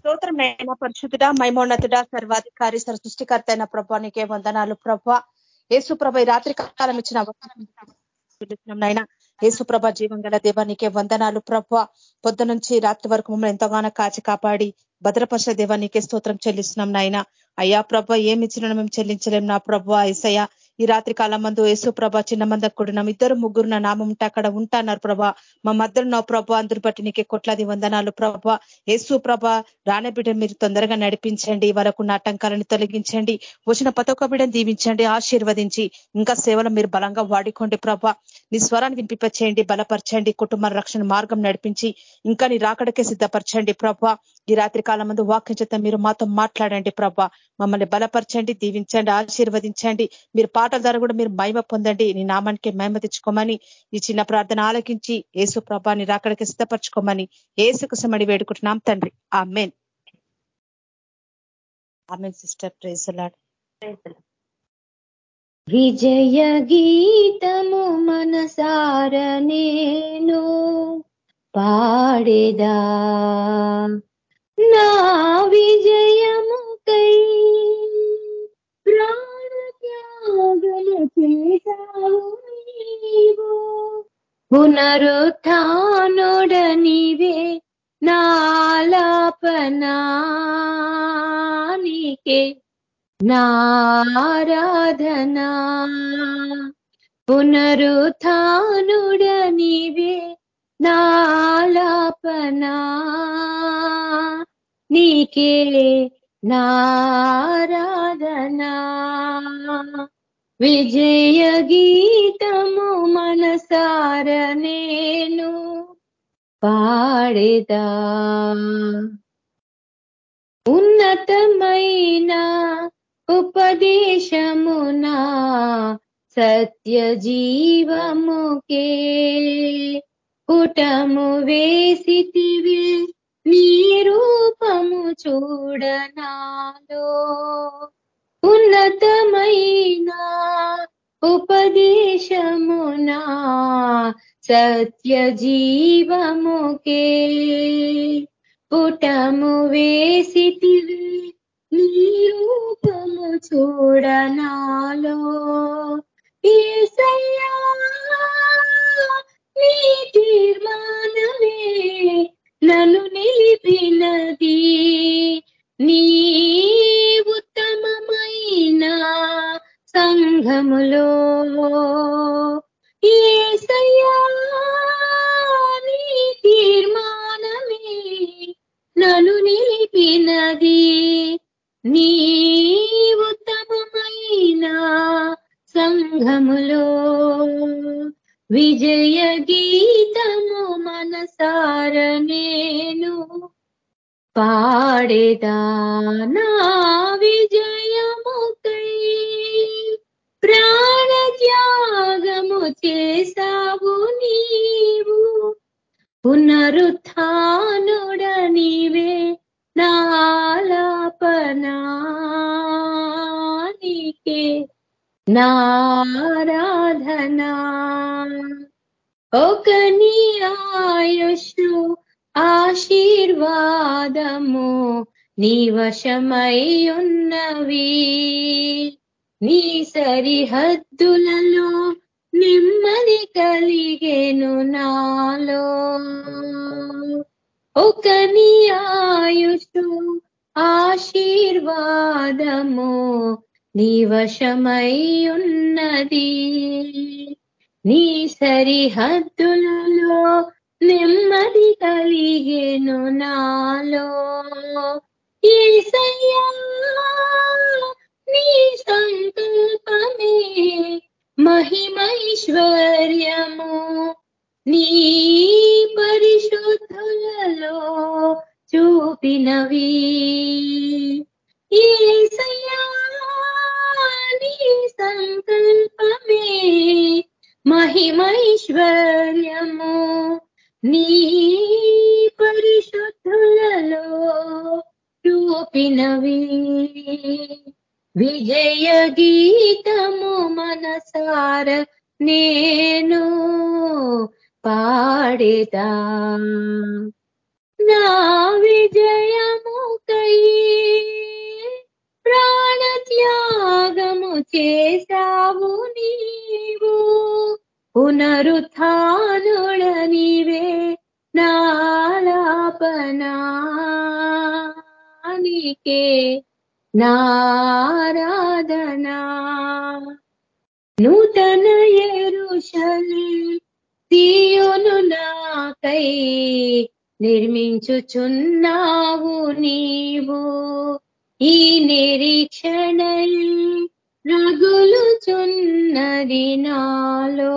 స్తోత్రం నైనా పరిశుద్ధుడ మైమోన్నతుడ సర్వాధికారి సర్ సృష్టికర్త అయిన ప్రభా నీకే వందనాలు ప్రభా. ఏసుప్రభ ప్రభ ఈ రాత్రి కాలం ఇచ్చిన నైనా యేసు ప్రభ జీవం గల దేవ నీకే వందనాలు ప్రభ. పొద్దు నుంచి రాత్రి వరకు మమ్మల్ని ఎంతగానో కాచి కాపాడి భద్రపరిచే దేవ నీకే స్తోత్రం చెల్లిస్తున్నాం నాయన. అయ్యా ప్రభ ఏమి ఇచ్చిన మేము చెల్లించలేం నా ప్రభ. ఏసయ్య ఈ రాత్రి కాలం మందు యేసు ప్రభ చిన్న మంద కూడినాం. ఇద్దరు ముగ్గురు నా నామం ఉంటే అక్కడ ఉంటాన్నారు ప్రభ. మా మద్దరు నా ప్రభ అందరు బట్టి నీకే కొట్లాది వందనాలు ప్రభ. యేసు ప్రభ రాణబిడ్డ మీరు తొందరగా నడిపించండి. వరకు ఆటంకాలను తొలగించండి. వచ్చిన పతొక బిడ్డను దీవించండి. ఆశీర్వదించి ఇంకా సేవలు మీరు బలంగా వాడుకోండి ప్రభ. నీ స్వరాన్ని వినిపింపచేయండి బలపరచండి. కుటుంబ రక్షణ మార్గం నడిపించి ఇంకా నీ రాకడకే సిద్ధపరచండి ప్రభ. ఈ రాత్రి కాలం ముందు వాక్యం చేత మీరు మాతో మాట్లాడండి ప్రభా. మమ్మల్ని బలపరచండి దీవించండి ఆశీర్వదించండి. మీరు పాటల ద్వారా కూడా మీరు మహిమ పొందండి. నీ నామానికి మహిమ తెచ్చుకోమని ఈ చిన్న ప్రార్థన ఆలకించి ఏసు ప్రభాని రాకడికి సిద్ధపరచుకోమని ఏసుకు సమడి వేడుకుంటున్నాం తండ్రి. Amen amen sister. Praise lord విజయ గీతము మనసార నేను పాడేదా? నా విజయముకై ప్రాణత్యాగము చేశావు నీవు. పునరుత్నోడ నాలాపనానికే నారాధనా పునరుత్డనివే నాలాపనా నీకే నారాధనా. విజయ గీతము మనసార నేను పాడేదా. ఉన్నతమైన ఉపదేశమునా సత్య జీవముకే పుటము వేసితివి నీ రూపము చూడనాలో. ఉన్నతమైన ఉపదేశమునా సత్య జీవముకే పుటము వేసితివి నీ రూపము చూడనాలో. ఏసయ్యా నీ తీర్మానమే నన్ను నిలిపినది నీ ఉత్తమమైన సంఘములో. ఏసయ్యా నీ తీర్మానమే నన్ను నిలిపినది నీ ఉత్తమమైన సంఘములో. విజయ గీతము మనసార నేను పాడేదానా విజయముకై. ప్రాణత్యాగము చేసావు నీవు. పునరుత్నుడ నీవే నాలాపనా నారాధనా. ఒక నీ ఆయుషు ఆశీర్వాదము నీ వశమై ఉన్నవి. నీ సరిహద్దులలో నెమ్మది కలిగేను నాలో. ఒక నీ ఆయుషు ఆశీర్వాదము నీ వశమై ఉన్నది నీ సరిహద్దులలో నెమ్మది కలిగేను నాలో. ఈసయ్యా నీ సంకల్పమే మహిమైశ్వర్యము. నీ పరిశుద్ధులలో చూపినవి. ఈసయ్యా నీ సంకల్పమే. మహిమైశ్వర్యము నీ పరిశుద్ధులలో రూపినవి. విజయ గీతము మనసార నేను పాడేదా. చేశావు నీవు పునరుత్నుడ నీవే నాలాపనానికే నారాధనా. నూతన ఎరుషల్ తీయును నాకై నిర్మించుచున్నావు నీవు. ఈ నిరీక్షణల్ రగులుచున్నది నాలో.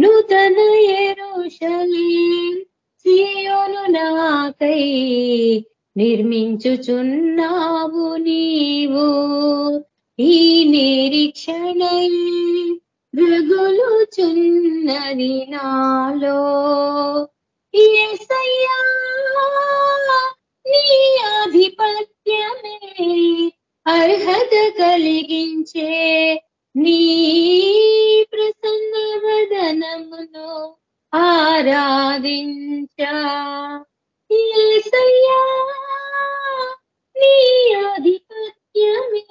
నూతన ఎరుషలి సియోను నాకై నిర్మించుచున్నావు నీవు. ఈ నిరీక్షణై రగులుచున్నది నాలో. ఏసయ్యా నీ ఆధిపత్యమే అర్హత కలిగించే నీ ప్రసన్న వదనమును ఆరాధించయ్యా నీ ఆధిపత్యమే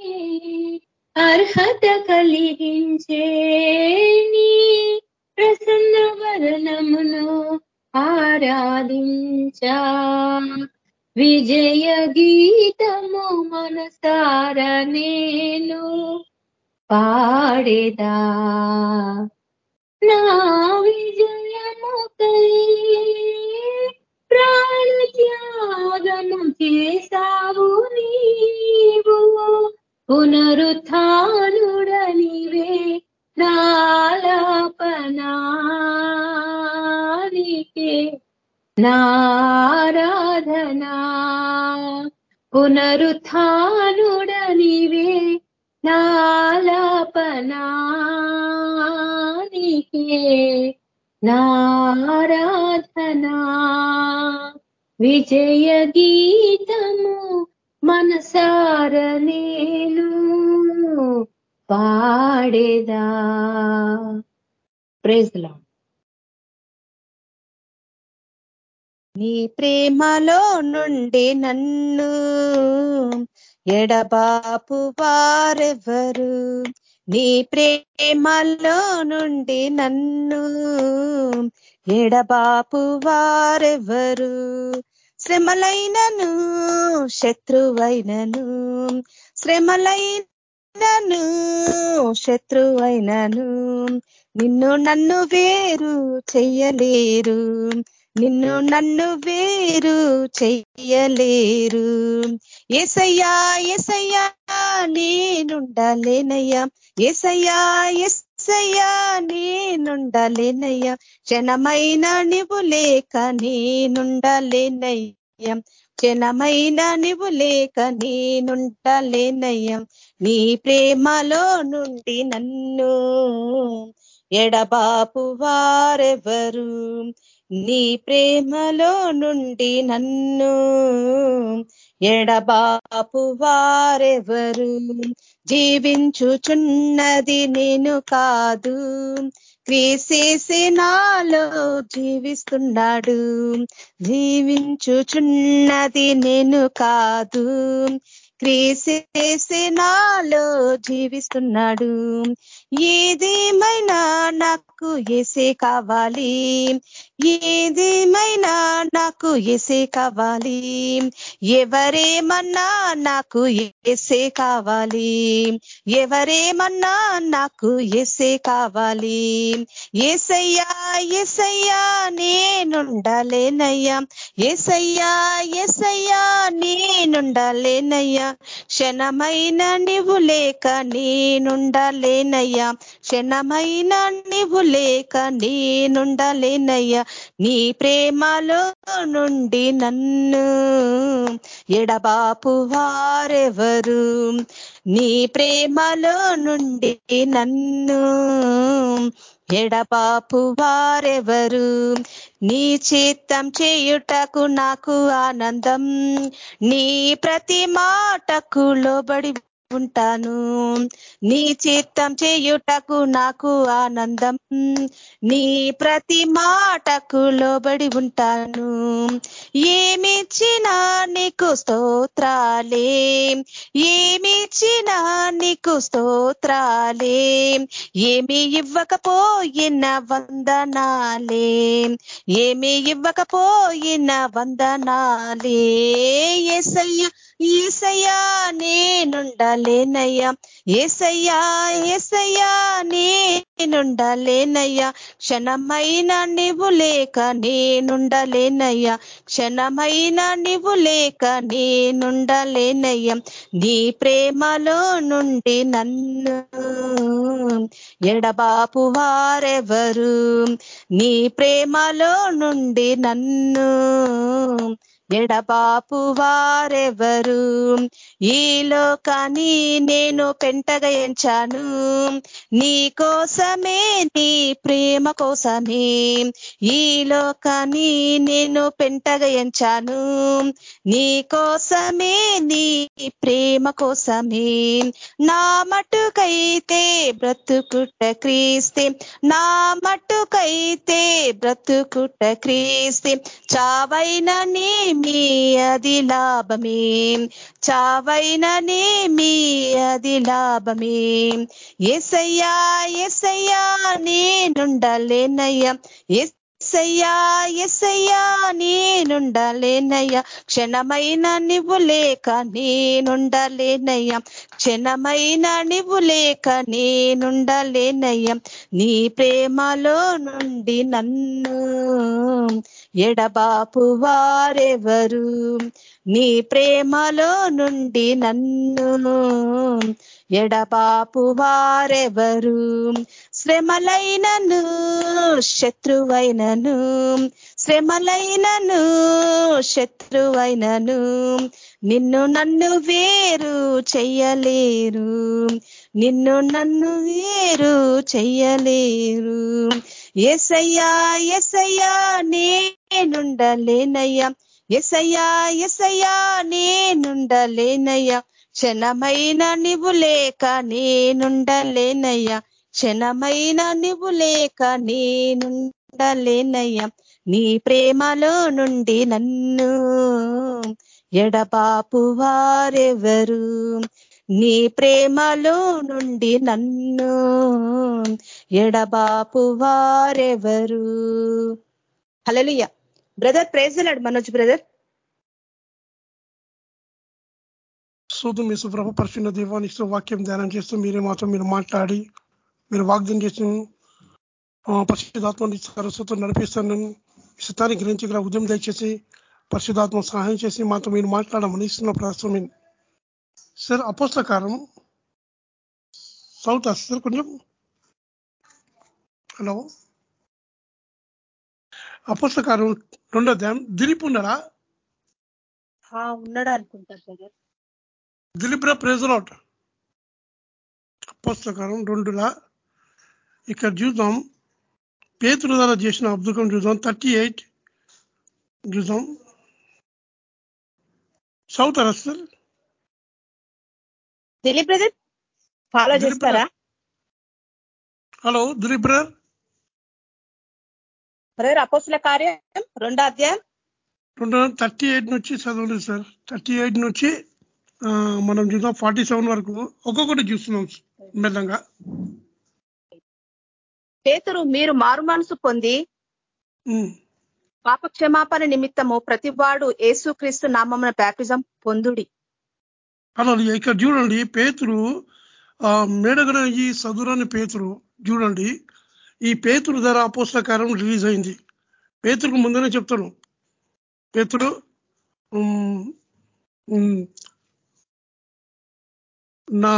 అర్హత కలిగించే నీ ప్రసన్న వదనమును ఆరాధించ. విజయ గీతము మనసార నేను పాడేదా? నా విజయముకై ప్రాణత్యాగము చేసావు నీవు. పునరుత్నుడనివే నాలాపనానికే నారాధనా పునరుత్డనివే నాలాపనానికే నారాధనా విజయ గీతము మనసార నేను పాడేదా. ప్రేజ్లా నీ ప్రేమలో నుండి నన్ను ఎడబాపు వారెవరు? నీ ప్రేమలో నుండి నన్ను ఎడబాపు వారెవరు? శ్రమలైనను శత్రువైనను శ్రమలైనను శత్రువైనను నిన్ను నన్ను వేరు చెయ్యలేరు. నిన్ను నన్ను వేరు చెయ్యలేరు. ఎసయ్యా ఎసయ్యా నేనుండలేనయ్యా. ఎసయ్యా ఎసయ్యా నేనుండలేనయ్యా. క్షణమైన నువ్వు లేక నేనుండలేనయ్యా. క్షణమైన నువ్వు లేక నేనుండలేనయ్యా. నీ ప్రేమలో నుండి నన్ను ఎడబాపు వారెవరు? నీ ప్రేమలో నుండి నన్ను ఎడబాపు వారెవరు? జీవించుచున్నది నేను కాదు. క్రీసేసే నాలో జీవిస్తున్నాడు. జీవించుచున్నది నేను కాదు. క్రీసేసే నాలో జీవిస్తున్నాడు. ఏదేమైనా నాకు ఎసే కావాలి? ఏదేమైనా నాకు ఎసే కావాలి? ఎవరేమన్నా నాకు ఎసే కావాలి? ఎవరేమన్నా నాకు ఎసే కావాలి? ఏసయ్యా ఏసయ్యా నేనుండలేనయ్యా. ఏసయ్యా ఏసయ్యా నేనుండలేనయ్యా. క్షణమైన నీవు లేక నేనుండలేనయ్యా. క్షణమైన నీవు లేక నేనుండలేనయ్యా. నీ ప్రేమలో నుండి నన్ను ఎడబాపు వారెవరు? నీ ప్రేమలో నుండి నన్ను ఎడపాపు వారెవరు? నీ చిత్తం చేయుటకు నాకు ఆనందం. నీ ప్రతి మాటకు లోబడి ఉంటాను. నీ చిత్తం చేయుటకు నాకు ఆనందం. నీ ప్రతి మాటకు లోబడి ఉంటాను. ఏమిచ్చినా నీకు స్తోత్రాలే. ఏమిచ్చినా నీకు స్తోత్రాలే. ఏమి ఇవ్వకపోయిన వందనాలే. ఏమి ఇవ్వకపోయిన వందనాలే. ఎసయ్య ఏసయ్యా నేనుండలేనయ్యా. ఏసయ్యా ఏసయ్యా నేనుండలేనయ్యా. క్షణమైన నీవు లేక నేనుండలేనయ్యా. క్షణమైన నీవు లేక నేనుండలేనయ్యా. నీ ప్రేమలో నుండి నన్ను ఎడబాపు వారెవరు? నీ ప్రేమలో నుండి నన్ను ఎడబాపు వారెవరు? ఈ లోకాన్ని నేను పెంటగా ఎంచాను. నీ కోసమే నీ ప్రేమ కోసమే. ఈ లోకాన్ని నేను పెంటగా ఎంచాను. నీ కోసమే నీ ప్రేమ కోసమే. నా మటుకైతే బ్రతుకుట క్రీస్తే నా మటుకైతే బ్రతుకుట క్రీస్తే. చావైన మీ అది లాభమే చావైన మీ అది లాభమే. ఎసయ్యా ఎసయ్యా నేనుండలేనయ్యా. ఎస్ ఎస్సయ్యా ఎస్సయ్యా నేనుండలేనయ్యా. క్షణమైన నివ్వు లేక నేనుండలేనయ్యా. క్షణమైన నివ్వు లేక నేనుండలేనయ్యా. నీ ప్రేమలో నుండి నన్ను ఎడబాపు వారెవరు? నీ ప్రేమలో నుండి నన్ను ఎడబాపు వారెవరు శ్రమలైనను శత్రువైనను శ్రమలైనను శత్రువైనను నిన్ను నన్ను వేరు చెయ్యలేరు నిన్ను నన్ను వేరు చెయ్యలేరు. ఎసయ్యా ఎసయ్యా నేనుండలేనయ్యా. ఎసయ్యా ఎసయ్యా నేనుండలేనయ్యా. క్షణమైన నువ్వు లేక నేనుండలేనయ్యా. క్షణమైన నువ్వు లేక నేనుండలేనయ్యా. నీ ప్రేమలో నుండి నన్ను ఎడబాపు వారెవరు? నీ ప్రేమలో నుండి నన్ను ఎడబాపు వారెవరు? Hallelujah brother praise lord Manoj brother. సూదు మీ సుప్రభ పరిశున్న దీవానికి వాక్యం ధ్యానం చేస్తూ మీరే మాత్రం మీరు మాట్లాడి మీరు వాగ్దం చేసి పరిశుద్ధాత్మని సరస్వతం నడిపిస్తాను శతాన్ని గ్రహించగల ఉద్యమం దయచేసి పరిశుధాత్మ సహాయం చేసి మాతో మీరు మాట్లాడమని ఇస్తున్న ప్రస్తుతం సార్ అపోస్తకారం సౌత్ సార్ కొంచెం. హలో. అపోస్తకారం రెండో ధ్యానం దిలీప్ ఉన్నాడా? ఉన్నాడు అనుకుంటా దిలీప్ రా ప్రెజలాట్ పుస్తకారం రెండులా. ఇక్కడ చూద్దాం. పేతుల ద్వారా చేసిన అబ్దుకం చూద్దాం. థర్టీ ఎయిట్ చూద్దాం. South sir? Dilip brother follow చేస్తారా? Hello Dilip brother? బ్రదర్ అపోసుల కార్యం రెండో అధ్యాయం. రెండు థర్టీ ఎయిట్ నుంచి చదవండి సార్. థర్టీ ఎయిట్ నుంచి మనం చూద్దాం ఫార్టీ సెవెన్ వరకు ఒక్కొక్కటి చూస్తున్నాం మెల్లంగా. పేతురు మీరు మారు మనసు పొంది పాప క్షమాపణ నిమిత్తము ప్రతివాడు ఏసుక్రీస్తు నామమున బ్యాప్టిజం పొందుడి. అలా ఇక్కడ చూడండి పేతురు మేడగడ ఈ సదురాని పేతురు చూడండి ఈ పేతురు ధర అపోస్తకారం రిలీజ్ అయింది. పేతురుకు ముందనే చెప్తాను. పేతురు నా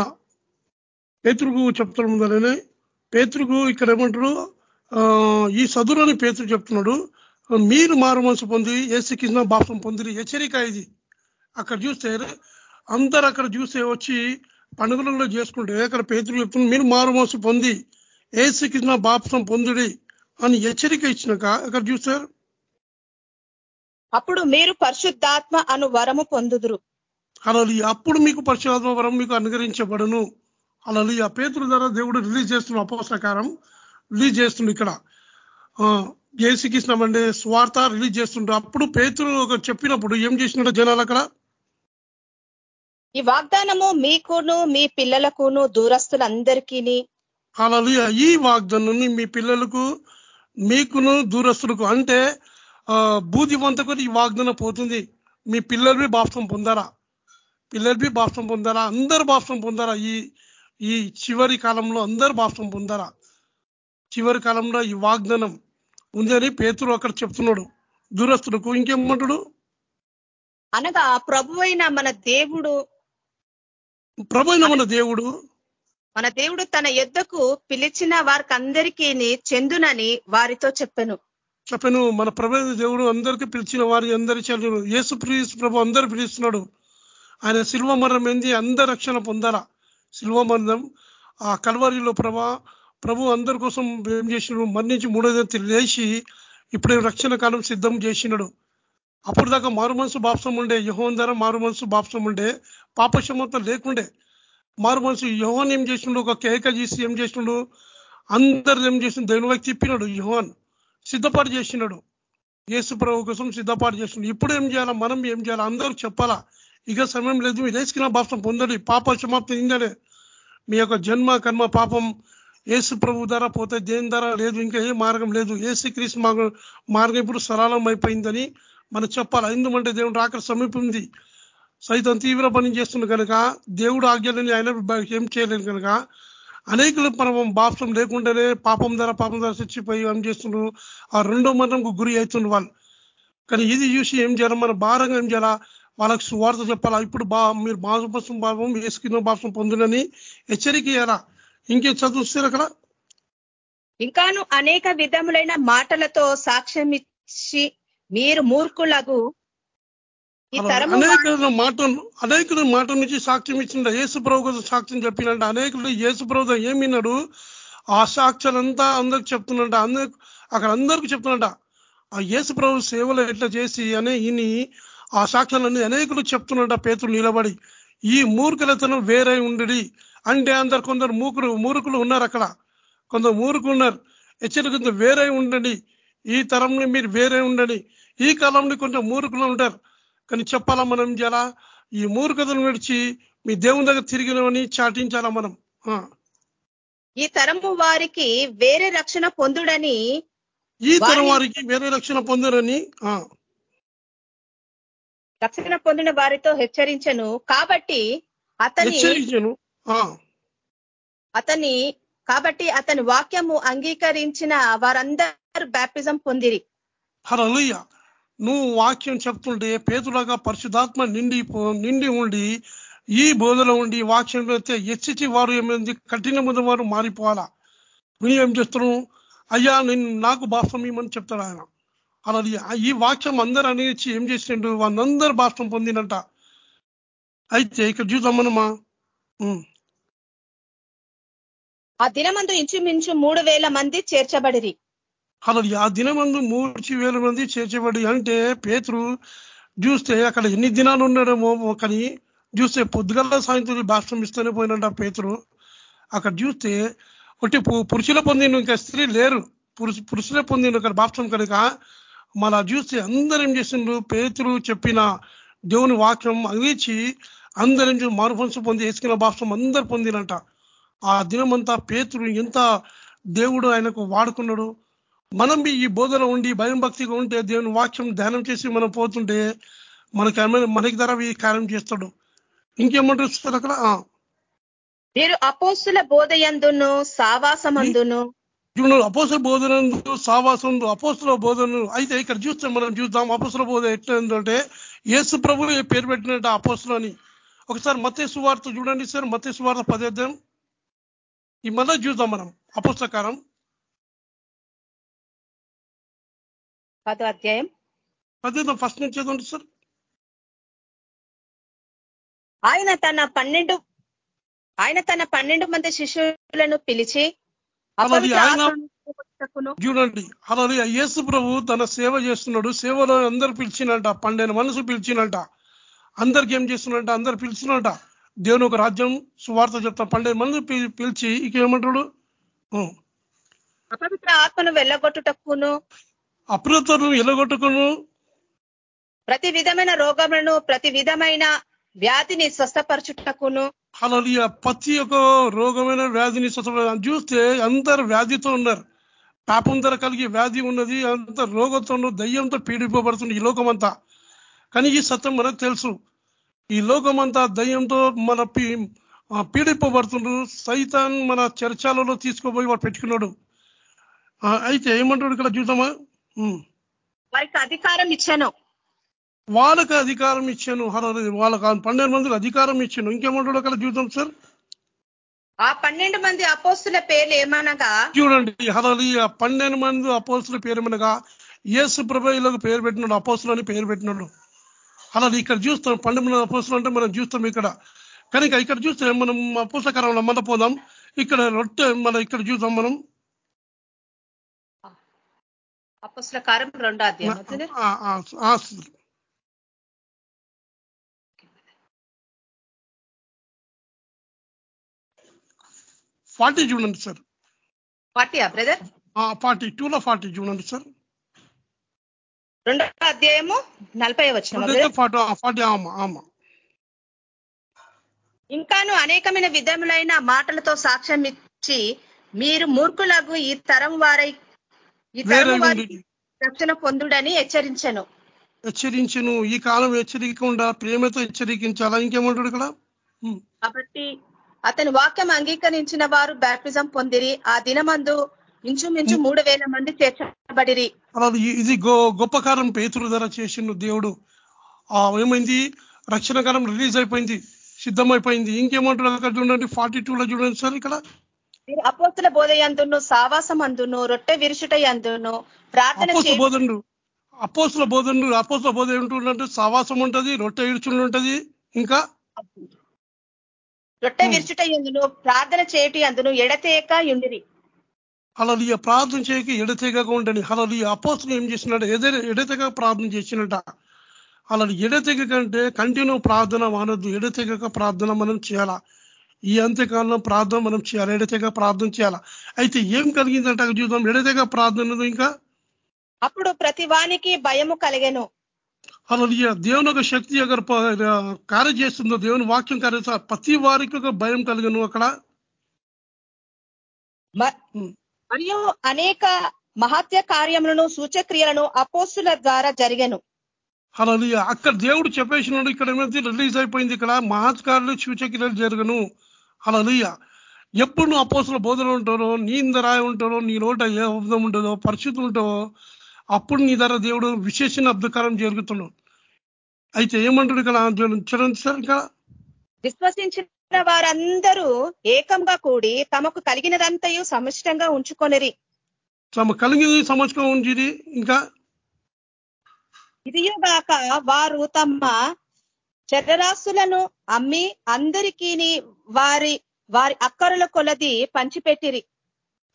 పేతురుకు చెప్తాడు ముందరనే పేతురుకు ఇక్కడ ఏమంటాడు ఈ సదురని పేతురు చెప్తున్నాడు మీరు మారు మనసు పొంది ఏసుకృష్ణ బాప్సం పొందిరి హెచ్చరిక ఇది. అక్కడ చూస్తే అందరు అక్కడ చూస్తే వచ్చి పండుగలలో చేసుకుంటే అక్కడ పేతురు చెప్తున్నారు మీరు మారు మనసు పొంది ఏసుకృష్ణ బాప్సం పొందిడి అని హెచ్చరిక ఇచ్చినాక అక్కడ చూస్తారు అప్పుడు మీరు పరిశుద్ధాత్మ అను వరము పొందుదురు. అలా అప్పుడు మీకు పరిశుధాత్మ వరం మీకు అనుగరించబడును అలా ఆ పేతుల ద్వారా దేవుడు రిలీజ్ చేస్తున్న అపోసకారం రిలీజ్ చేస్తుండు ఇక్కడ. ఏసుకృష్ణం అంటే స్వార్థ రిలీజ్ చేస్తుండ్రు అప్పుడు పేతులు ఒక చెప్పినప్పుడు ఏం చేసినట్టు జనాలు అక్కడ? ఈ వాగ్దానము మీకును మీ పిల్లలకును దూరస్తులందరికీ అలా ఈ వాగ్దానాన్ని మీ పిల్లలకు మీకును దూరస్తులకు అంటే బూదివంతకు ఈ వాగ్దానం పోతుంది. మీ పిల్లలు బాప్సం పొందారా పిల్లలు బాప్సం పొందారా? అందరు బాప్సం పొందారా? ఈ ఈ చివరి కాలంలో అందరు బాప్సం పొందారా? చివరి కాలంలో ఈ వాగ్దానం ఉందని పేతురు అక్కడ చెప్తున్నాడు. దూరస్తులకు ఇంకేమంటాడు? అనగా ప్రభు మన దేవుడు ప్రభు మన దేవుడు? మన దేవుడు తన యుద్ధకు పిలిచిన వారికి అందరికీ చెందునని వారితో చెప్పాను. చెప్పాను. మన ప్రభు దేవుడు అందరికీ పిలిచిన వారి అందరి చెల్లు యేసు ప్రభు అందరు పిలుస్తున్నాడు. ఆయన శిల్వ మరణం ఏంది అందరి రక్షణ పొందాలా. శిల్వ మరణం ఆ కల్వరిలో ప్రభా ప్రభు అందరి కోసం ఏం చేసినాడు? మరణించి మూడో లేచి ఇప్పుడే రక్షణ కాలం సిద్ధం చేసినాడు. అప్పుడు దాకా మారు మనసు బాప్సం ఉండే యహోన్ ధర మారు మనసు బాప్సం ఉండే పాపశమంతా లేకుండే. మారు మనసు యహోన్ ఏం చేసిండు ఒక కేక చేసి ఏం చేసిండు అందరు ఏం చేసిండు దేవుని వైపు తిప్పినాడు యహోన్ సిద్ధపాటు చేసినాడు. యేసు ప్రభు కోసం సిద్ధపాటు చేసినాడు. ఇప్పుడు ఏం చేయాలా? మనం ఏం చేయాలా? అందరూ చెప్పాలా? ఇక సమయం లేదు. మీరు వేసుకున్న బాప్సం పొందండి. పాప సమాప్తి ఇందనే మీ యొక్క జన్మ కర్మ పాపం ఏసు ప్రభు ధర పోతే దేని ధర లేదు. ఇంకా ఏ మార్గం లేదు. ఏసు క్రీస్ మార్గం ఇప్పుడు సరళం అయిపోయిందని మనం చెప్పాలి. ఎందుకంటే దేవుడు రాక సమీపంది సైతం తీవ్ర పని చేస్తుంది కనుక దేవుడు ఆజ్ఞలని ఆయన ఏం చేయలేను కనుక అనేకులు మనం బాప్సం లేకుండానే పాపం ధర పాపం ధర చచ్చిపోయి ఏం చేస్తున్నారు ఆ రెండో మరణంకు గురి అవుతుంది వాళ్ళు. కానీ ఇది చూసి ఏం చేయాలి? మన భారంగా ఏం చేయాలా? వాళ్ళకి సువార్త చెప్పాలా? ఇప్పుడు బా మీరు మాసం భావం వేసుకున్న భాషం పొందునని హెచ్చరిక ఇయ్యాలా? ఇంకేం చదువుస్తారు అక్కడ ఇంకాను అనేక విధములైన మాటలతో సాక్ష్యం ఇచ్చి మీరు మూర్ఖులకు అనేక మాటలు అనేకులు మాట నుంచి సాక్ష్యం ఇచ్చిండ యేసుప్రభు కోసం సాక్ష్యం చెప్పినంట. అనేకులు యేసుప్రభు ఏమిన్నాడు ఆ సాక్ష్యాలంతా అందరికి చెప్తున్నట. అందరు అక్కడ అందరికి చెప్తున్నట. ఆ యేసుప్రభు సేవలు ఎట్లా చేసి అనే ఈని ఆ సాక్ష్యాలన్నీ అనేకులు చెప్తున్నట పేతులు నిలబడి ఈ మూర్ఖులతనం వేరే ఉండడి అంటే అందరు కొందరు మూకులు మూర్ఖులు ఉన్నారు అక్కడ. కొందరు మూర్ఖులు ఉన్నారు. హెచ్చరిక వేరే ఉండండి ఈ తరంలో మీరు వేరే ఉండండి ఈ కాలంలో కొంచెం మూర్ఖులు ఉంటారు. కానీ చెప్పాలా మనం చాలా ఈ మూర్ఖతను విడిచి మీ దేవుని దగ్గర తిరిగినవని చాటించాలా మనం? ఈ తరము వారికి వేరే రక్షణ పొందుడని ఈ తరం వారికి వేరే రక్షణ పొందుడని రక్షణ పొందిన వారితో హెచ్చరించను. కాబట్టి అతని అతని కాబట్టి అతని వాక్యము అంగీకరించిన వారందరూ బ్యాప్టిజం పొందిరి. హరలుయ్య నువ్వు వాక్యం చెప్తుంటే పేతులాగా పరిశుధాత్మ నిండి నిండి ఉండి ఈ బోధలో ఉండి వాక్యం పెడితే హెచ్చిచి వారు ఏమైంది కఠిన ముందు వారు మారిపోవాలా? నువ్వు చేస్తున్నావు? అయ్యా నేను నాకు భాషం ఇమ్మని చెప్తాడు ఆయన. అలా ఈ వాక్యం అందరు అనేది ఏం చేసిండు? వాళ్ళందరూ భాషం పొందినంట అయితే ఇక్కడ చూద్దాం మనమా? ఆ దినమందు ఇంచుమించు మూడు వేల మంది చేర్చబడిరి. అలా ఆ దినమందు మూడు వేల మంది చేర్చబడి అంటే పేతురు చూస్తే అక్కడ ఎన్ని దినాలు ఉన్నాడేమో కానీ చూస్తే పొద్దుగల్ల సాయంత్రం భాషం ఇస్తూనే పోయినంట పేతురు. అక్కడ చూస్తే ఒకటి పురుషుల పొందిన ఇంకా స్త్రీ లేరు. పురుషు పురుషులే పొందిన అక్కడ బాప్సం కనుక. మన చూస్తే అందరం ఏం చేసిండ్రు పేతురు చెప్పిన దేవుని వాక్యం అందించి అందరం మారుపంచు పొంది వేసుకున్న బాప్సం అందరు పొందినంట ఆ దినమంతా పేతులు ఎంత దేవుడు ఆయనకు వాడుకున్నాడు. మనం ఈ బోధన ఉండి భయం భక్తిగా ఉంటే దేవుని వాక్యం ధ్యానం చేసి మనం పోతుంటే మనకి మనకి ధర ఈ కార్యం చేస్తాడు. ఇంకేమంటారు అక్కడ? మీరు అపోస్తుల బోధయందును సావాసమందును అపోసుల బోధనందు సావాసం అపోస్తుల బోధన అయితే ఇక్కడ చూస్తే మనం చూద్దాం అపోసుల బోధ ఎట్లా ఏంటంటే యేసు ప్రభు పేరు పెట్టినట్టు అపోసులు అని. ఒకసారి మతే సువార్త చూడండి సార్ మతే సువార్త పదేద్దాం. ఈ మళ్ళీ చూద్దాం మనం అపుస్తకారం పదో అధ్యాయం. పదేద్దాం ఫస్ట్ నుంచి చదవండి సార్. ఆయన తన పన్నెండు ఆయన తన పన్నెండు మంది శిష్యులను పిలిచి చూడండి. అలా యేసు ప్రభు తన సేవ చేస్తున్నాడు. సేవలో అందరు పిలిచినట పన్నెండు మనసు పిలిచినట. అందరికి ఏం చేస్తున్నాడంట? అందరు పిలుస్తున్నాడంట దేవుని ఒక రాజ్యం సువార్త చెప్తా. పన్నెండు మంది పి- పిలిచి ఇక ఏమంటాడు. అపవిత్ర ఆత్మను వెళ్ళగొట్టుటకును. అప్రతను ఎలగొట్టుకును ప్రతి విధమైన రోగములను ప్రతి విధమైన వ్యాధిని స్వస్థపరచుటకును. అలా ప్రతి ఒక్క రోగమైన వ్యాధిని స్వస్థపడ చూస్తే అందరు వ్యాధితో ఉన్నారు. పాపం ధర కలిగి వ్యాధి ఉన్నది అంత రోగంతో దయ్యంతో పీడిపోబడుతుంది ఈ లోకమంతా. కానీ ఈ సత్యం మనకు తెలుసు. ఈ లోకమంతా దయ్యంతో మన పీ- పీడిపోబడుతుండ్రు. సైతాన్ మన చర్చాలలో తీసుకోపోయి వాడు పెట్టుకున్నాడు. అయితే ఏమంటాడు ఇక్కడ చూద్దామా వారికి అధికారం ఇచ్చాను. వాళ్ళకి అధికారం ఇచ్చాను. వాళ్ళకి ఆ పన్నెండు మందికి అధికారం ఇచ్చాను. ఇంకేమంటాడు అక్కడ చూద్దాం సార్ ఆ పన్నెండు మంది అపోస్తుల పేర్లు ఏమనగా? చూడండి హలలియ పన్నెండు మంది అపోస్తుల పేరు మనగా యేసు ప్రభయులకు పేరు పెట్టినాడు అపోస్తులు అని పేరు పెట్టినాడు. అలా ఇక్కడ చూస్తాం పన్నెండు మంది అపోస్తులు అంటే మనం చూస్తాం ఇక్కడ. కనుక ఇక్కడ చూస్తే మనం అపోసకరంలో మన పోదాం. ఇక్కడ రొట్టె మన ఇక్కడ చూద్దాం మనం. అపోస్తుల కారం రెండో అధ్యాయం ఫార్టీ చూడండి సార్. బ్రదర్? ఫార్టీ టూలో ఫార్టీ చూడండి సార్. రెండో అధ్యాయము నలభై వచ్చిన ఫార్టీ ఫార్టీ ఆమా ఆమా. ఇంకాను అనేకమైన విధములైన మాటలతో సాక్ష్యం ఇచ్చి మీరు మూర్ఖులకు ఈ తరం వారై ఈ తరం వారి రక్షణ పొందుడని హెచ్చరించను. హెచ్చరించును. ఈ కాలం హెచ్చరికకుండా ప్రేమతో హెచ్చరికించాలా? ఇంకేమంటాడు ఇక్కడ. కాబట్టి అతని వాక్యం అంగీకరించిన వారు బ్యాప్టిజం పొందిరి. ఆ దినమందు ఇంచుమించు మూడు వేల మంది చేర్చబడిరి. ఇది గొ గొప్ప కాలం పేతురు ధర చేసిండు దేవుడు. ఆ ఏమైంది? రక్షణ కాలం రిలీజ్ అయిపోయింది సిద్ధమైపోయింది. ఇంకేమంటాడు అక్కడ చూడండి ఫార్టీ లో చూడండి సార్ ఇక్కడ. మీరు అపోస్తుల బోధ యందును సావాసం అందును రొట్టె విరుచుట యందును ప్రార్థన బోధనుడు అపోసుల బోధనుడు అపోసుల బోధ ఏమిటంటే సవాసం ఉంటది రొట్టె ఇడుచుండు ఉంటది ఇంకా? రొట్టె విరుచుట యందును ప్రార్థన చేయటి అందును. ఎడతేక యుండిరి. అలా ప్రార్థన చేయక ఎడతెగక ఉండని. అలా అపోసులు ఏం చేసినట్టు ఎదే ఎడతెగ ప్రార్థన చేసినట్ట అలా ఎడతెగ కంటే కంటిన్యూ ప్రార్థన మానద్దు. ఎడతెగక ప్రార్థన మనం చేయాలా? ఈ అంత్యకాలంలో ప్రార్థన మనం చేయాలి? ఎడతెగ ప్రార్థన చేయాలా? అయితే ఏం కలిగిందంటే చూద్దాం. ఎడతెగ ప్రార్థన ఇంకా? అప్పుడు ప్రతి వానికి భయము కలిగెను. అలా దేవుని ఒక శక్తి అగర్ కార్య చేస్తుందో దేవుని వాక్యం కార్య ప్రతి వారికి ఒక భయం కలిగను అక్కడ. మరియు అనేక మహత్య కార్యములను సూచక్రియలను అపోస్తుల ద్వారా జరిగెను. అలా అక్కడ దేవుడు చెప్పేసినాడు ఇక్కడ ఏమైతే రిలీజ్ అయిపోయింది ఇక్కడ. మహత్కారులు సూచక్రియలు జరగను. అలా ఎప్పుడు నువ్వు అపోసల బోధన ఉంటారో నీ రాయి ఉంటారో నీ నోట ఏ అబ్దం ఉంటుందో పరిస్థితులు ఉంటావో అప్పుడు నీ ధర దేవుడు విశేషణ అబ్దకారం జరుగుతున్నాడు అయితే ఏమంటాడు ఇక్కడ? చూడండి సార్ ఇక్కడ. విశ్వసించిన వారందరూ ఏకంగా కూడి తమకు కలిగినదంతయు సమిష్టంగా ఉంచుకొనిరి. తమ కలిగింది సంవత్సరం ఉంచిది ఇంకా? ఇదియుగాక వారు తమ చరరాశులను అమ్మి అందరికీ వారి వారి అక్కరుల కొలది పంచిపెట్టిరి.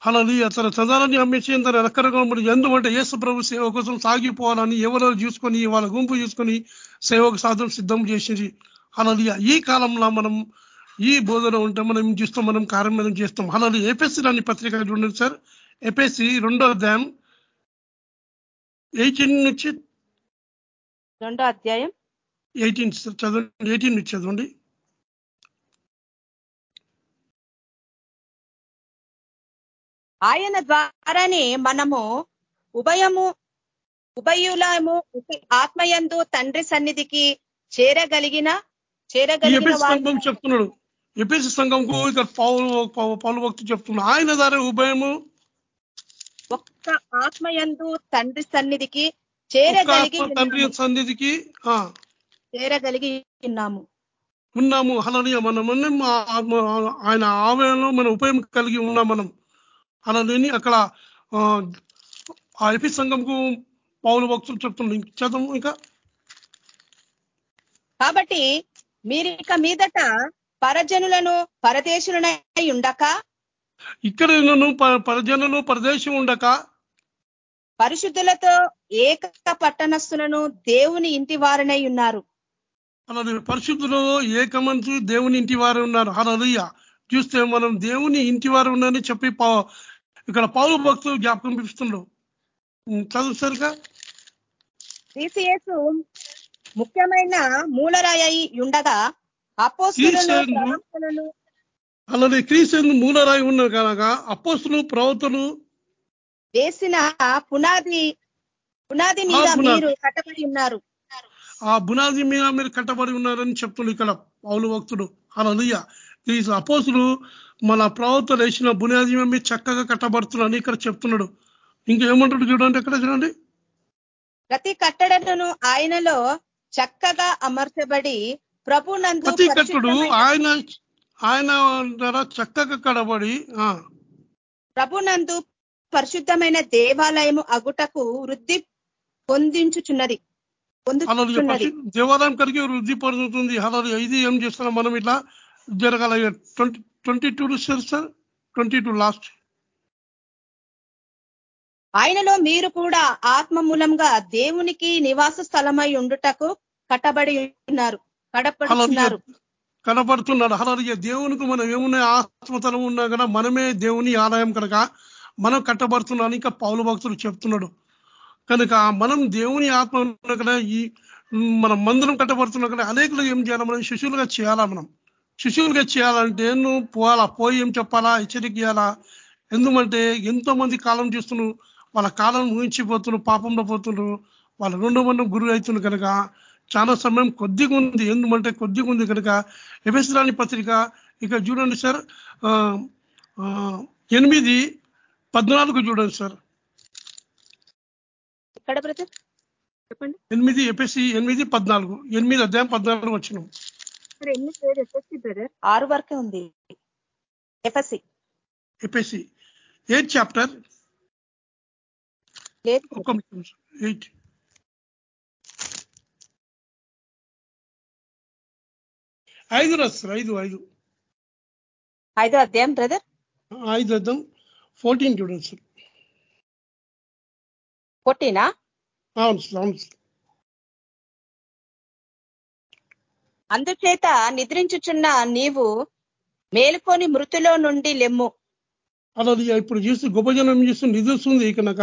అలా అతను చదవాలని అమ్మేసి తన రకరకాల మరి ఎందుకంటే యేసు ప్రభు సేవ కోసం సాగిపోవాలని ఎవరో చూసుకొని వాళ్ళ గుంపు చూసుకొని సేవకు సాధన సిద్ధం చేసింది. అలా ఈ కాలంలో మనం ఈ బోధన ఉంటే మనం చూస్తాం మనం కార్యం చేస్తాం. అలా ఏపీఎస్సీ రాని పత్రిక చూడండి సార్? ఏపీఎస్సీ రెండో అధ్యాయం ఎయిటీన్ నుంచి రెండో అధ్యాయం. ఎయిటీన్ చదవండి. ఎయిటీన్ నుంచి చదవండి. ఆయన ద్వారానే మనము ఉభయము ఉభయులము ఆత్మయందు తండ్రి సన్నిధికి చేరగలిగిన చేరగలిగిన చెప్తున్నాడు. ఎపిఎస్ సంఘంకు ఇక్కడ పౌలు పౌలు భక్తి చెప్తున్నాడు ఆయన ద్వారా ఉభయము ఒక్క ఆత్మయందు తండ్రి సన్నిధికి చేరగలిగి తండ్రి. సన్నిధికి చేరగలిగి ఉన్నాము. ఉన్నాము. అలానే మనం ఆయన ఆవరణలో మన ఉపయోగం కలిగి ఉన్నాం మనం. అలానే అక్కడ ఆ, ఎపి సంఘంకు పౌలు భక్తులు ఇంక చదవం ఇంకా. కాబట్టి మీరు ఇక మీదట పరజనులను పరదేశులనై ఉండక? ఇక్కడ నన్ను ప- పరజనులు పరదేశం ఉండక. పరిశుద్ధులతో ఏక పట్టణస్థులను దేవుని ఇంటి వారనై ఉన్నారు. అలాగే పరిశుద్ధులు ఏకమంచు దేవుని ఇంటి వారు ఉన్నారు. హలలుయ చూస్తే మనం దేవుని ఇంటి వారు ఉన్నారని చెప్పి ఇక్కడ పౌరు భక్తులు జ్ఞాపకం పిలుస్తుండ్రు. చదువు సరిగా క్రీస్తు ముఖ్యమైన మూలరాయి ఉండగా అపోస్తులను అలాగే క్రీస్తు మూలరాయి ఉన్న కనుక అపోస్తులు ప్రవతలు వేసిన పునాది పునాది మీద మీరు కట్టబడి ఉన్నారు. ఆ బునాది మీద మీరు కట్టబడి ఉన్నారని చెప్తుంది ఇక్కడ పౌలు భక్తుడు. అలలుయ్య ఈ అపోసులు మన ప్రవక్తలు వేసిన బునాది మీద చక్కగా కట్టబడుతున్నారని ఇక్కడ చెప్తున్నాడు. ఇంకా ఏమంటాడు చూడండి ఎక్కడ చూడండి. ప్రతి కట్టడను ఆయనలో చక్కగా అమర్చబడి ప్రభు ప్రతి కట్టడు ఆయన ఆయన చక్కగా కడబడి ప్రభునందు పరిశుద్ధమైన దేవాలయము అగుటకు వృద్ధి పొందించుచున్నది. దేవాలయం కలిగి వృద్ధి పొందుతుంది. అలా ఇది ఏం చేస్తున్నాం మనం ఇట్లా జరగాల twenty twenty two sir twenty two last. ఆయనలో మీరు కూడా ఆత్మ మూలంగా దేవునికి నివాస స్థలమై ఉండుటకు కట్టబడి ఉన్నారు కడపడుతున్నారు కనపడుతున్నాడు. అలాగే దేవునికి మనం ఏమున్నాయి? ఆత్మతలం ఉన్నా కదా మనమే దేవుని ఆలయం కనుక మనం కట్టబడుతున్నాను ఇంకా పౌలు భక్తులు చెప్తున్నాడు. కనుక మనం దేవుని ఆత్మ ఉన్న కదా ఈ మనం మందిరం కట్టబడుతున్నా కదా అనేకలు ఏం చేయాలా? మనం శిశువులుగా చేయాలా మనం? శిశువులుగా చేయాలంటే నువ్వు పోవాలా? పోయి ఏం చెప్పాలా? హెచ్చరిక చేయాలా ఎందుకంటే ఎంతో మంది కాలం చూస్తున్నారు. వాళ్ళ కాలం ముగించిపోతున్నారు పాపంలో పోతున్నారు. వాళ్ళ రెండో మంది గురువు అవుతున్నారు కనుక చాలా సమయం కొద్దిగా ఉంది. ఎందుకంటే కొద్దిగా ఉంది కనుక ఎఫెసరాని పత్రిక ఇక చూడండి సార్. ఎనిమిది పద్నాలుగు చూడండి సార్. ఎక్కడ చెప్పండి. ఎనిమిది ఎపిసి ఎనిమిది పద్నాలుగు. ఎనిమిది అధ్యాయం పద్నాలుగు వచ్చినాం. ఎఫ్ఎస్సి బ్రదర్ ఆరు వరకే ఉంది. ఎఫ్ఎస్సి ఎపిసి ఎయిట్ చాప్టర్ ఒక ఎయిట్ ఐదు రాస్తారు ఐదు ఐదు. ఐదో అధ్యాయం బ్రదర్ ఐదు అధ్యాయం. ఫోర్టీన్ చూడండి సార్ ఫోర్టీనా అవును సార్ అవును సార్ అందుచేత నిద్రించుచున్న నీవు మేలుకొని మృతిలో నుండి లెమ్ము. అలా ఇప్పుడు చూసి గొప్ప జనం చూస్తూ నిద్రిస్తుంది కనుక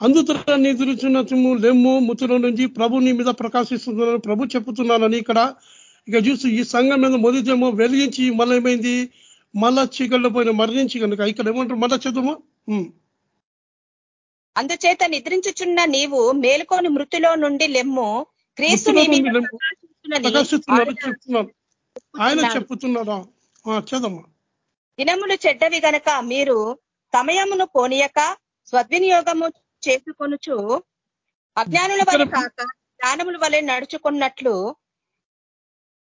అందుతర నిద్రించిన లెమ్ము మృతిలో నుంచి ప్రభు నీ మీద ప్రకాశిస్తుందని ప్రభు చెప్పుతున్నానని ఇక్కడ ఇక చూసి ఈ సంఘం మీద మొదటేమో వెలిగించి మళ్ళీ ఏమైంది మళ్ళా చీకల్లో పోయిన మరణించి కనుక ఇక్కడ ఏమంటారు? మళ్ళా చదువు అందుచేత నిద్రించుచున్న నీవు మేలుకొని మృతిలో నుండి లెమ్ము. క్రీస్తు ఆయన చదమ్మా దినములు చెడ్డవి గనక మీరు సమయమును పోనీయక స్వద్వినియోగము చేసుకొనుచు అజ్ఞానుల వల్ల కాక జ్ఞానముల వలె నడుచుకున్నట్లు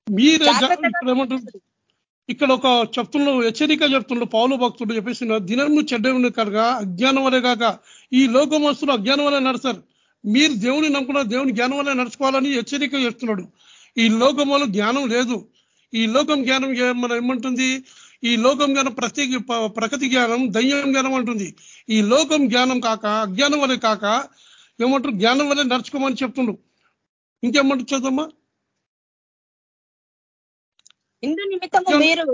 మీరే ఇక్కడ ఒక చెప్తున్న హెచ్చరిక చెప్తుండ్రు పౌలు భక్తుడు చెప్పేసి దినము చెడ్డ కనుక అజ్ఞానం వలే కాక ఈ లోకమస్తులు అజ్ఞానం వల్ల నడుస్తారు మీరు దేవుని నమ్ముకున్న దేవుని జ్ఞానం వల్ల నడుచుకోవాలని హెచ్చరిక చేస్తున్నాడు. ఈ లోకంలో జ్ఞానం లేదు. ఈ లోకం జ్ఞానం మనం ఏమంటుంది? ఈ లోకం జ్ఞానం ప్రతి ప్రకృతి జ్ఞానం దయ్యం జ్ఞానం అంటుంది. ఈ లోకం జ్ఞానం కాక అజ్ఞానం వలె కాక ఏమంటారు? జ్ఞానం వల్లే నడుచుకోమని చెప్తుండ్రు. ఇంకేమంటారు చదమ్మా ఇందు నిమిత్తము మీరు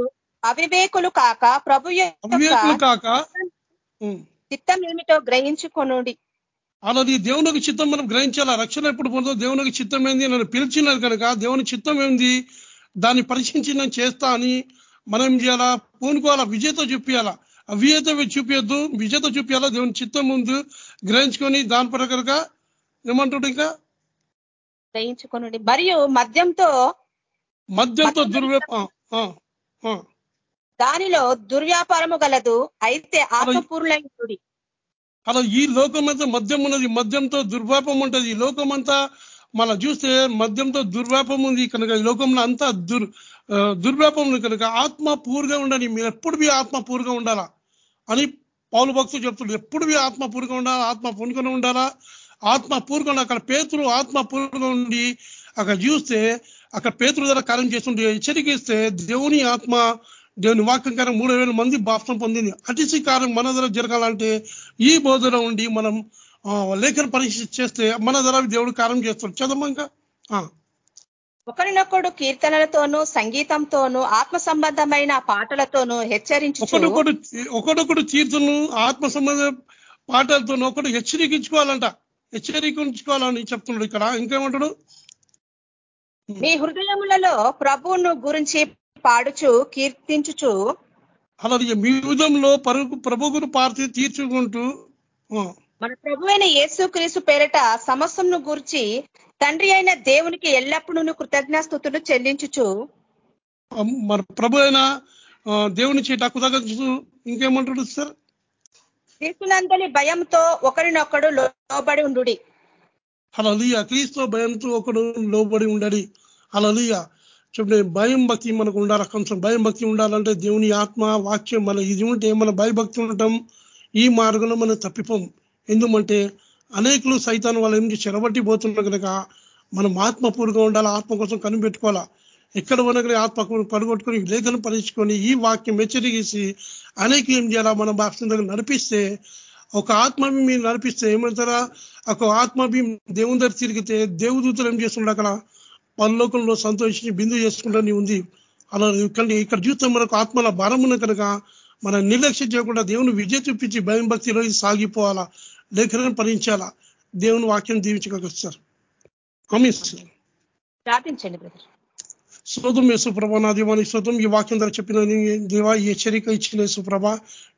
అవివేకులు కాక ప్రభు అవివేకులు కాక చిత్తం ఏమిటో గ్రహించుకొనుడి. అలాది దేవునికి చిత్తం మనం గ్రహించాలా? రక్షణ ఎప్పుడు పొందో దేవునికి చిత్తం ఏంది? నన్ను పిలిచినది కనుక దేవుని చిత్తం ఏంది? దాన్ని పరీక్షించి నేను చేస్తా అని మనం ఏం చేయాలా? పూనుకోవాలా? విజయతో చూపించాలా అవిజేత చూపించద్దు విజేత చూపించాలా దేవుని చిత్తం ముందు గ్రహించుకొని దాని ప్రకారంగా ఏమంటాడు ఇంకా? గ్రహించుకొని మరియు మద్యంతో మద్యంతో దుర్వ్యాప దానిలో దుర్వ్యాపారము గలదు. అయితే ఆత్మపూర్ణుడి అలా ఈ లోకం అంతా మద్యం ఉన్నది. మద్యంతో దుర్వాపం ఉంటుంది. ఈ లోకం అంతా మన చూస్తే మద్యంతో దుర్వాపం ఉంది కనుక ఈ లోకంలో అంతా దుర్ దుర్వ్యాపం ఉంది కనుక ఆత్మ పూర్గా ఉండని మీరు ఎప్పుడు మీ ఆత్మ పూర్గా ఉండాలా అని పౌలు భక్తులు చెప్తున్నారు. ఎప్పుడు మీ ఆత్మ పూర్గా ఉండాలా? ఆత్మ పూనుకొని ఉండాలా? ఆత్మ పూర్గా అక్కడ పేతులు ఆత్మ పూర్గా ఉండి అక్కడ చూస్తే అక్కడ పేతుల ద్వారా కార్యం చేస్తుంటే హెచ్చరికిస్తే దేవుని ఆత్మ దేవుని వాక్యం కారం మూడు వేల మంది బాప్సం పొందింది. అటిసి కార్యం మన ధర జరగాలంటే ఈ బోధన ఉండి మనం లేఖన పరీక్ష చేస్తే మన ధర దేవుడు కార్యం చేస్తాడు. ఇంకా ఒకరినొకడు కీర్తనలతోనూ సంగీతంతోనూ ఆత్మ సంబంధమైన పాటలతోనూ హెచ్చరించు ఒకడొకడు ఒకడొకడు కీర్తనలు ఆత్మ సంబంధ పాటలతో ఒకడు హెచ్చరికించుకోవాలంట. హెచ్చరికించుకోవాలని చెప్తున్నాడు ఇక్కడ. ఇంకేమంటాడు? మీ హృదయములలో ప్రభువును గురించి పాడుచు కీర్తించుచు. అలాగే మీ హృదయంలో పరుగు ప్రభుగురు పార్టీ తీర్చుకుంటూ మన ప్రభు అయిన యేసుక్రీస్తు పేరట సమస్యను గురించి తండ్రి అయిన దేవునికి ఎల్లప్పుడూ కృతజ్ఞాస్థుతులు చెల్లించుచు. మన ప్రభు అయిన దేవుని చీట కుదగచ్చు ఇంకేమంటాడు సార్? క్రీస్తునందలి భయంతో ఒకరినొకడు లోబడి ఉండు అలలియ క్రీస్తు భయంతో ఒకడు లోబడి ఉండడి. అలలియ చూడండి భయం భక్తి మనకు ఉండాలి కొంచెం భయం భక్తి ఉండాలంటే దేవుని ఆత్మ వాక్యం మన ఇది ఉంటే మన భయభక్తి ఉండటం ఈ మార్గంలో మనం తప్పిపోం. ఎందుకంటే అనేకులు సైతాన్ వాళ్ళ ఏం చెరబట్టి పోతున్నారు కనుక మనం ఆత్మపూర్గా ఉండాలి ఆత్మ కోసం కనిపెట్టుకోవాలా. ఎక్కడ వనకనే ఆత్మ పడగొట్టుకొని లేఖను పరీక్షకొని ఈ వాక్యం హెచ్చరికేసి అనేక ఏం చేయాలా? మన భాష దగ్గర నడిపిస్తే ఒక ఆత్మ మీరు నడిపిస్తే ఏమంటారా? ఒక ఆత్మ దేవుని దగ్గర తిరిగితే దేవదూతలు ఏం చేస్తుండ అక్కడ పరలోకంలో సంతోషించి బిందు చేసుకుంటూనే ఉంది. అలా ఇక్కడ ఇక్కడ చూస్తే మనకు ఆత్మల భారం ఉన్న కనుక మనం నిర్లక్ష్యం చేయకుండా దేవుని విజయ చూపించి భయం భక్తిలో సాగిపోవాలా? లేఖలను పరించాలా దేవుని వాక్యం దీవించగలుగుతారు సార్. ప్రార్థించండి బ్రదర్. శ్రోతం యేసుప్రభ నా దీవానికి శ్రోతం ఈ వాక్యం ద్వారా చెప్పిన దేవా ఈ హెచ్చరిక ఇచ్చిన యేసుప్రభ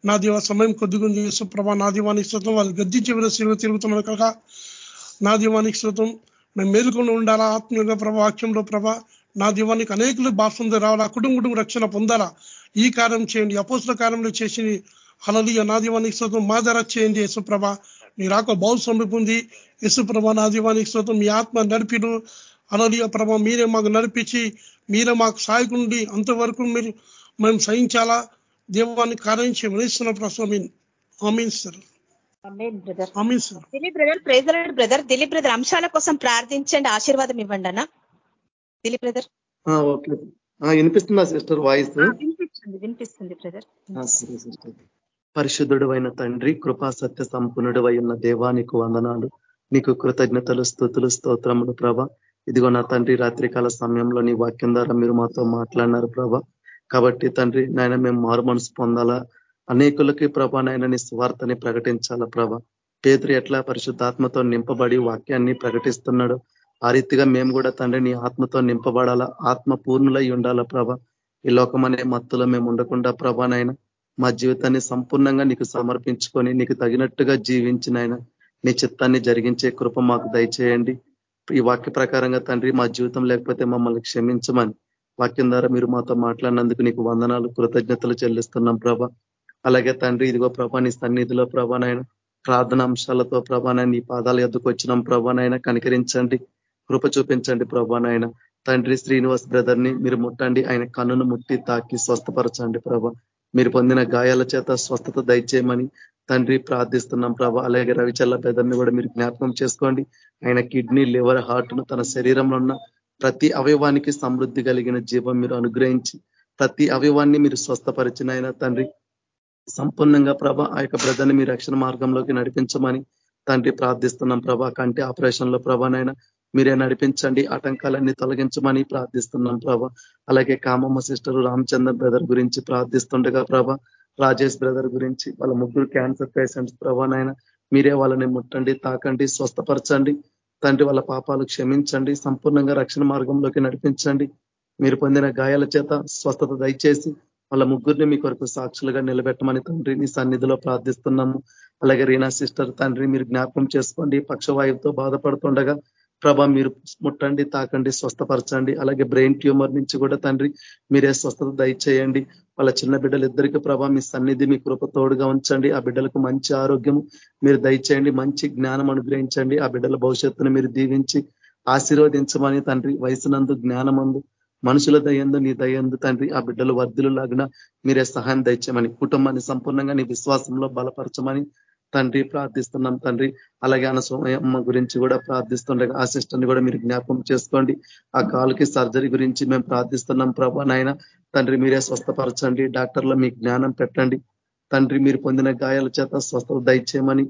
నా దేవ సమయం కొద్దిగా ఉంది యేసుప్రభ నా దీవానికి శ్రోతం వాళ్ళు గద్దించి సిరుగు తిరుగుతున్నారు కనుక నా దీవానికి శ్రోతం మేము మేలుకొని ఉండాలా? ఆత్మీయంగా ప్రభా వాక్యంలో ప్రభ నా దీవానికి అనేకులు బాప్సం రావాలా? కుటుంబ కుటుంబ రక్షణ పొందాలా? ఈ కార్యం చేయండి. అపోసుల కార్యంలో చేసి అలలియ నా దీవానికి శ్రోతం మా ధర చేయండి యేసుప్రభ నీ రాక బహు సమీపంది యేసుప్రభ నా దీవానికి శ్రోతం మీ ఆత్మ నడిపిను అలలియ ప్రభ మీరే మాకు నడిపించి మీరే మాకు సహాయకుండి. అంతవరకు మీరు మేము సహించాలా? దేవాన్ని కార్యం చేయమని ఇస్తున్న amen. Amen sir. Dilip brother pressure brother Dilip brother అంశాల కోసం ప్రార్థించండి ఆశీర్వాదం ఇవ్వండి అన్న. Dilip brother okay. వినిపిస్తుందా సిస్టర్ వాయిస్ వినిపిస్తుంది వినిపిస్తుంది బ్రదర్ సరే సిస్టర్ పరిశుద్ధుడు అయిన తండ్రి కృపా సత్య సంపన్నుడు ఉన్న దేవానికి వందనాలు. నీకు కృతజ్ఞతలు స్థుతులు స్తోత్రములు ప్రభ. ఇదిగో నా తండ్రి రాత్రికాల సమయంలో నీ వాక్యం ద్వారా మీరు మాతో మాట్లాడినారు ప్రభ. కాబట్టి తండ్రి నాయన మేము మారు మనసు పొందాలా? అనేకులకి ప్రభ నాయన నీ స్వార్థని ప్రకటించాలా ప్రభ? పేతురు ఎట్లా పరిశుద్ధాత్మతో నింపబడి వాక్యాన్ని ప్రకటిస్తున్నాడు ఆ రీతిగా మేము కూడా తండ్రి నీ ఆత్మతో నింపబడాలా? ఆత్మ పూర్ణులై ఉండాలా ప్రభ? ఈ లోకం అనే మత్తులో మేము ఉండకుండా ప్రభానైనా మా జీవితాన్ని సంపూర్ణంగా నీకు సమర్పించుకొని నీకు తగినట్టుగా జీవించినైనా నీ చిత్తాన్ని జరిగించే కృప మాకు దయచేయండి. ఈ వాక్య ప్రకారంగా తండ్రి మా జీవితం లేకపోతే మమ్మల్ని క్షమించమని వాక్యం ద్వారా మీరు మాతో మాట్లాడినందుకు నీకు వందనాలు కృతజ్ఞతలు చెల్లిస్తున్నాం ప్రభ. అలాగే తండ్రి ఇదిగో ప్రభా నీ సన్నిధిలో ప్రభానైన ప్రార్థన అంశాలతో ప్రభానైనా నీ పాదాల ఎద్దుకు వచ్చినాం ప్రభానైనా కనికరించండి కృప చూపించండి ప్రభానైనా తండ్రి శ్రీనివాస్ బ్రదర్ని మీరు ముట్టండి ఆయన కన్నును ముట్టి తాకి స్వస్థపరచండి ప్రభ. మీరు పొందిన గాయాల చేత స్వస్థత దయచేయమని తండ్రి ప్రార్థిస్తున్నాం ప్రభ. అలాగే రవిచల్ల బ్రదర్ని కూడా మీరు జ్ఞాపకం చేసుకోండి. ఆయన కిడ్నీ లివర్ హార్ట్ను తన శరీరంలో ఉన్న ప్రతి అవయవానికి సమృద్ధి కలిగిన జీవం మీరు అనుగ్రహించి ప్రతి అవయవాన్ని మీరు స్వస్థపరిచిన ఆయన తండ్రి. సంపూర్ణంగా ప్రభ ఆ యొక్క బ్రదర్ని మీ రక్షణ మార్గంలోకి నడిపించమని తండ్రి ప్రార్థిస్తున్నాం ప్రభా. కంటి ఆపరేషన్లో ప్రభానైనా మీరే నడిపించండి. ఆటంకాలన్నీ తొలగించమని ప్రార్థిస్తున్నాం ప్రభ. అలాగే కామమ్మ సిస్టర్ రామచంద్ర బ్రదర్ గురించి ప్రార్థిస్తుండగా ప్రభ రాజేష్ బ్రదర్ గురించి వాళ్ళ ముగ్గురు క్యాన్సర్ పేషెంట్స్ ప్రభానైనా మీరే వాళ్ళని ముట్టండి తాకండి స్వస్థపరచండి. తండ్రి వాళ్ళ పాపాలు క్షమించండి. సంపూర్ణంగా రక్షణ మార్గంలోకి నడిపించండి. మీరు పొందిన గాయాల చేత స్వస్థత దయచేసి వాళ్ళ ముగ్గురిని మీ కొరకు సాక్షులుగా నిలబెట్టమని తండ్రి నీ సన్నిధిలో ప్రార్థిస్తున్నాము. అలాగే రీనా సిస్టర్ తండ్రి మీరు జ్ఞాపకం చేసుకోండి పక్షవాయువుతో బాధపడుతుండగా ప్రభ మీరు ముట్టండి తాకండి స్వస్థపరచండి. అలాగే బ్రెయిన్ ట్యూమర్ నుంచి కూడా తండ్రి మీరే స్వస్థత దయచేయండి. వాళ్ళ చిన్న బిడ్డలు ఇద్దరికి ప్రభా మీ సన్నిధి మీ కృప తోడుగా ఉంచండి. ఆ బిడ్డలకు మంచి ఆరోగ్యం మీరు దయచేయండి మంచి జ్ఞానం అనుగ్రహించండి. ఆ బిడ్డల భవిష్యత్తును మీరు దీవించి ఆశీర్వదించమని తండ్రి వయసునందు జ్ఞానమందు మనుషుల దయందు నీ దయందు తండ్రి ఆ బిడ్డలు వర్ధులు లాగిన మీరే సహాయం దయచేయమని కుటుంబాన్ని సంపూర్ణంగా నీ విశ్వాసంలో బలపరచమని తండ్రి ప్రార్థిస్తున్నాం తండ్రి. అలాగే అనసూయమ్మ గురించి కూడా ప్రార్థిస్తుండగా ఆ సిస్టర్ని కూడా మీరు జ్ఞాపకం చేసుకోండి. ఆ కాలుకి సర్జరీ గురించి మేము ప్రార్థిస్తున్నాం ప్రభా నాయన. తండ్రి మీరే స్వస్థపరచండి. డాక్టర్లో మీ జ్ఞానం పెట్టండి. తండ్రి మీరు పొందిన గాయాల చేత స్వస్థత దయచేయమని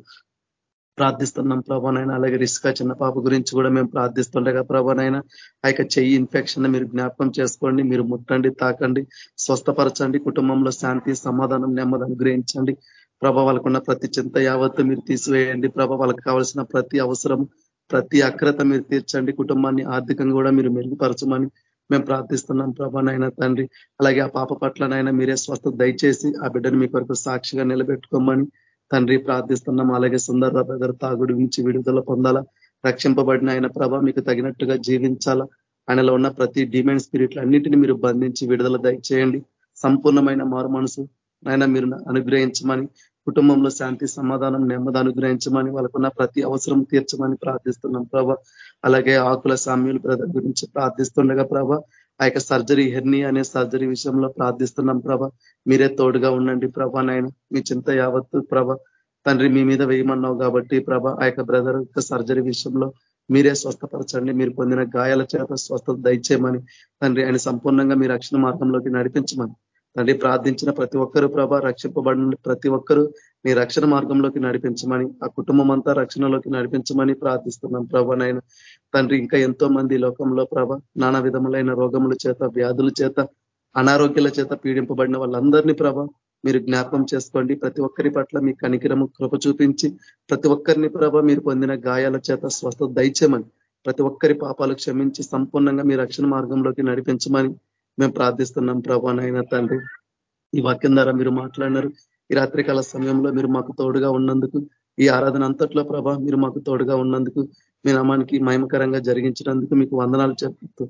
ప్రార్థిస్తున్నాం ప్రభానైనా. అలాగే రిస్కా చిన్న పాప గురించి కూడా మేము ప్రార్థిస్తుండగా ప్రభానైనా ఆ యొక్క చెయ్యి ఇన్ఫెక్షన్ మీరు జ్ఞాపకం చేసుకోండి మీరు ముట్టండి తాకండి స్వస్థపరచండి కుటుంబంలో శాంతి సమాధానం నెమ్మది అనుగ్రహించండి. ప్రభా వాళ్ళకున్న ప్రతి చింత యావత్తు మీరు తీసివేయండి. ప్రభా వాళ్ళకి కావాల్సిన ప్రతి అవసరం ప్రతి అక్రత మీరు తీర్చండి. కుటుంబాన్ని ఆర్థికంగా కూడా మీరు మెరుగుపరచమని మేము ప్రార్థిస్తున్నాం ప్రభానైనా తండ్రి. అలాగే ఆ పాప పట్లనైనా మీరే స్వస్థ దయచేసి ఆ బిడ్డను మీ కొరకు సాక్షిగా నిలబెట్టుకోమని తండ్రి ప్రార్థిస్తున్నాం. అలాగే సుందర బ్రదర్ తాగుడు నుంచి విడుదల పొందాలా. రక్షింపబడిన ఆయన ప్రభ మీకు తగినట్టుగా జీవించాలా. ఆయనలో ఉన్న ప్రతి డిమాండ్ స్పిరిట్లు అన్నింటినీ మీరు బంధించి విడుదల దయచేయండి. సంపూర్ణమైన మారు మనసు ఆయన మీరు అనుగ్రహించమని కుటుంబంలో శాంతి సమాధానం నెమ్మది అనుగ్రహించమని వాళ్ళకున్న ప్రతి అవసరం తీర్చమని ప్రార్థిస్తున్నాం ప్రభ. అలాగే ఆకుల సామ్యుల బ్రదర్ గురించి ప్రార్థిస్తుండగా ప్రభ ఆ యొక్క సర్జరీ హెర్నీ అనే సర్జరీ విషయంలో ప్రార్థిస్తున్నాం ప్రభ. మీరే తోడుగా ఉండండి ప్రభ నాయన. మీ చింత యావత్తు ప్రభ. తండ్రి మీ మీద వేయమన్నావు కాబట్టి ప్రభ ఆ యొక్క బ్రదర్ యొక్క సర్జరీ విషయంలో మీరే స్వస్థపరచండి. మీరు పొందిన గాయాల చేత స్వస్థత దయచేయమని తండ్రి ఆయన సంపూర్ణంగా మీ రక్షణ మార్గంలోకి నడిపించమని తండ్రి ప్రార్థించిన ప్రతి ఒక్కరు ప్రభ రక్షింపబడిన ప్రతి ఒక్కరూ మీ రక్షణ మార్గంలోకి నడిపించమని ఆ కుటుంబం అంతా రక్షణలోకి నడిపించమని ప్రార్థిస్తున్నాం ప్రభ నాయన. తండ్రి ఇంకా ఎంతో మంది లోకంలో ప్రభ నానా విధములైన రోగముల చేత వ్యాధుల చేత అనారోగ్యాల చేత పీడింపబడిన వాళ్ళందరినీ ప్రభ మీరు జ్ఞాపకం చేసుకోండి. ప్రతి ఒక్కరి పట్ల మీ కనికిరము కృప చూపించి ప్రతి ఒక్కరిని ప్రభ మీరు పొందిన గాయాల చేత స్వస్థ దయచేమని ప్రతి ఒక్కరి పాపాలు క్షమించి సంపూర్ణంగా మీ రక్షణ మార్గంలోకి నడిపించమని మేము ప్రార్థిస్తున్నాం ప్రభానైనా తండ్రి. ఈ వాక్యం ద్వారా మీరు మాట్లాడినారు. ఈ రాత్రికాల సమయంలో మీరు మాకు తోడుగా ఉన్నందుకు ఈ ఆరాధన అంతట్లో ప్రభా మీరు మాకు తోడుగా ఉన్నందుకు మీ నామానికి మహిమకరంగా జరిగించినందుకు మీకు వందనాలు చెప్తూ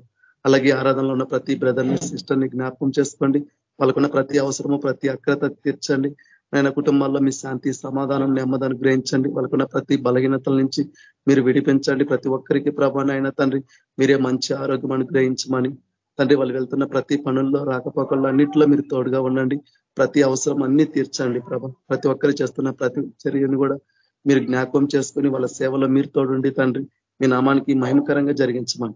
అలాగే ఆరాధనలో ఉన్న ప్రతి బ్రదర్ని సిస్టర్ని జ్ఞాపకం చేసుకోండి. వాళ్ళకున్న ప్రతి అవసరము ప్రతి అక్రత తీర్చండి. ఆయన కుటుంబాల్లో మీ శాంతి సమాధానం నెమ్మదాన్ని గ్రహించండి. వాళ్ళకున్న ప్రతి బలహీనతల నుంచి మీరు విడిపించండి. ప్రతి ఒక్కరికి ప్రభానైనా తండ్రి మీరే మంచి ఆరోగ్యం అనుగ్రహించమని తండ్రి వాళ్ళు వెళ్తున్న ప్రతి పనుల్లో రాకపోకల్లో అన్నింటిలో మీరు తోడుగా ఉండండి. ప్రతి అవసరం అన్ని తీర్చండి ప్రభ. ప్రతి ఒక్కరు చేస్తున్న ప్రతి చర్యను కూడా మీరు జ్ఞాపకం చేసుకుని వాళ్ళ సేవలో మీరు తోడుండి తండ్రి. మీ నామానికి మహిమకరంగా జరిగించమని.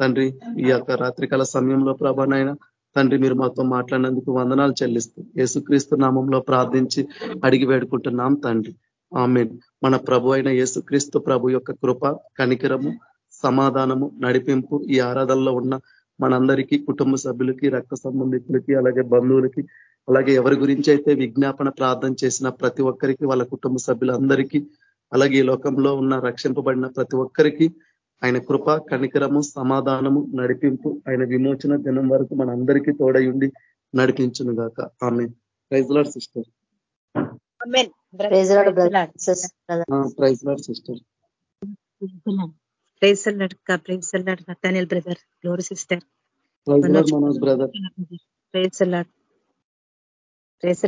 తండ్రి ఈ యొక్క రాత్రికాల సమయంలో ప్రభానైనా తండ్రి మీరు మాతో మాట్లాడినందుకు వందనాలు చెల్లిస్తూ యేసుక్రీస్తు నామంలో ప్రార్థించి అడిగి వేడుకుంటున్నాం తండ్రి. ఆమె మన ప్రభు అయిన యేసుక్రీస్తు ప్రభు యొక్క కృప కనికరము సమాధానము నడిపింపు ఈ ఆరాధనలో ఉన్న మనందరికీ కుటుంబ సభ్యులకి రక్త సంబంధికులకి అలాగే బంధువులకి అలాగే ఎవరి గురించి అయితే విజ్ఞాపన ప్రార్థన చేసిన ప్రతి ఒక్కరికి వాళ్ళ కుటుంబ సభ్యులందరికీ అలాగే ఈ లోకంలో ఉన్న రక్షింపబడిన ప్రతి ఒక్కరికి ఆయన కృప కనికరము సమాధానము నడిపింపు ఆయన విమోచన దినం వరకు మన అందరికీ తోడై ఉండి నడిపించును గాక ఆమె praise lord sister praise lord sister. Praise praise Nathaniel brother glory sister praise praise